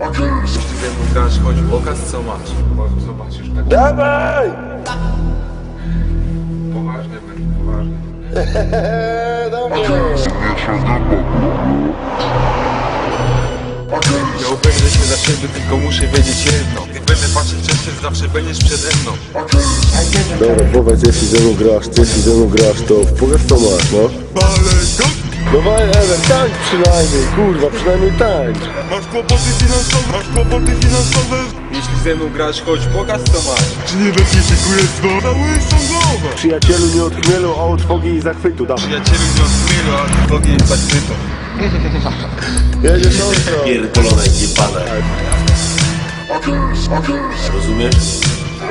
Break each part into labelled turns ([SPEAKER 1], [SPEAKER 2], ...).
[SPEAKER 1] Jeśli mną grasz, chodź pokaż co masz. Bo zobaczysz tak
[SPEAKER 2] Dawaj!
[SPEAKER 1] poważnie.
[SPEAKER 2] Eee, dawaj!
[SPEAKER 1] Ja ubędę się za siebie, tylko muszę wiedzieć jedno Gdy będę patrzeć ciebie, zawsze będziesz przede mną
[SPEAKER 2] Dobra, powiedz, jeśli ze mną grasz, ty jeśli ze mną grasz, to pokaż co masz, no. Dawaj, Ewen, tańcz przynajmniej, kurwa, przynajmniej tańcz.
[SPEAKER 3] Masz kłopoty finansowe, masz kłopoty finansowe
[SPEAKER 1] Jeśli ze mną grasz, chodź pokaż co masz
[SPEAKER 3] Czy nie weźmiecie królestwo? Całą głowę
[SPEAKER 2] Przyjacielu nie od chmielu, a od fogi i zachwytu, dawaj.
[SPEAKER 1] Przyjacielu nie odchmielu, a Bogi jest zachwytą
[SPEAKER 2] Jedziesz ostro.
[SPEAKER 4] pierdolone jebane. Rozumiesz?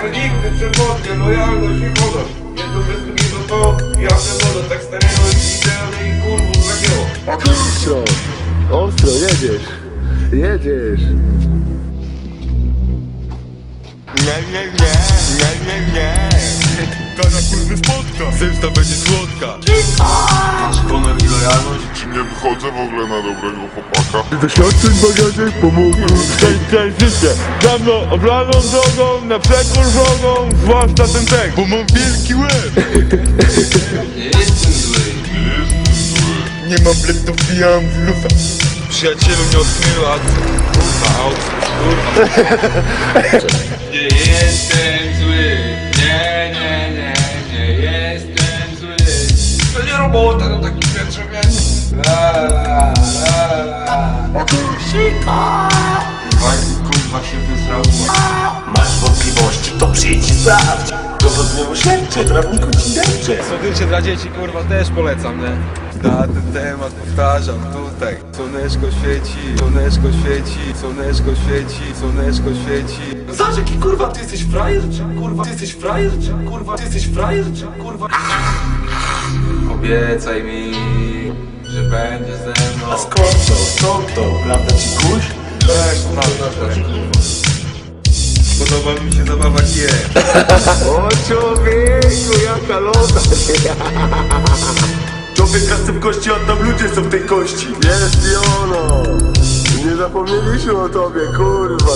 [SPEAKER 1] Nigdy przewodnie, lojalność i woda Jedno bez
[SPEAKER 2] ostro, jedziesz. Jedziesz.
[SPEAKER 3] Nie, nie, nie, nie, nie, nie Kana kurwy spotka Zemsta będzie słodka
[SPEAKER 1] i lojalność
[SPEAKER 5] Czy nie wychodzę w ogóle na dobrego chłopaka?
[SPEAKER 2] Doświadczeń bagaże pomogą.
[SPEAKER 3] Cześć, cześć, życie Za mną oblaną drogą, na przekór drogą Zwłaszcza ten tekst, bo mam wielki łeb
[SPEAKER 1] Nie
[SPEAKER 3] mam bled, to wbijam w lufę
[SPEAKER 1] Przyjacielu nie odchmielu, a kurwa, aut, kurwa. Nie jestem zły. Nie, nie, nie, nie jestem zły. To nie robota na takim wietrze, więc La, la, la, la. Fajnie, kurwa się wysrał
[SPEAKER 4] Masz wątpliwości, to przyjdź i sprawdź. Dowodnemu śledczę, prawniku ci dęczę.
[SPEAKER 1] Słodycze dla dzieci, kurwa, też polecam, nie? Na ten temat powtarzam tutaj Słoneczko świeci, słoneczko świeci, słoneczko świeci, słoneczko świeci
[SPEAKER 4] Zobacz jaki kurwa, ty jesteś frajer, czy kurwa, ty jesteś frajer, czy kurwa, ty jesteś frajer, czy kurwa.
[SPEAKER 1] Obiecaj mi, że będziesz ze mną
[SPEAKER 4] A skąd to, skąd to, prawda ci kuś?
[SPEAKER 1] Weź, na to kurwa Podoba mi się zabawa gier
[SPEAKER 2] O człowieku, jaka lota.
[SPEAKER 4] Człowiek w kości oddam, ludzie są w tej kości.
[SPEAKER 2] Jest i ono. Nie zapomnieliśmy o tobie, kurwa,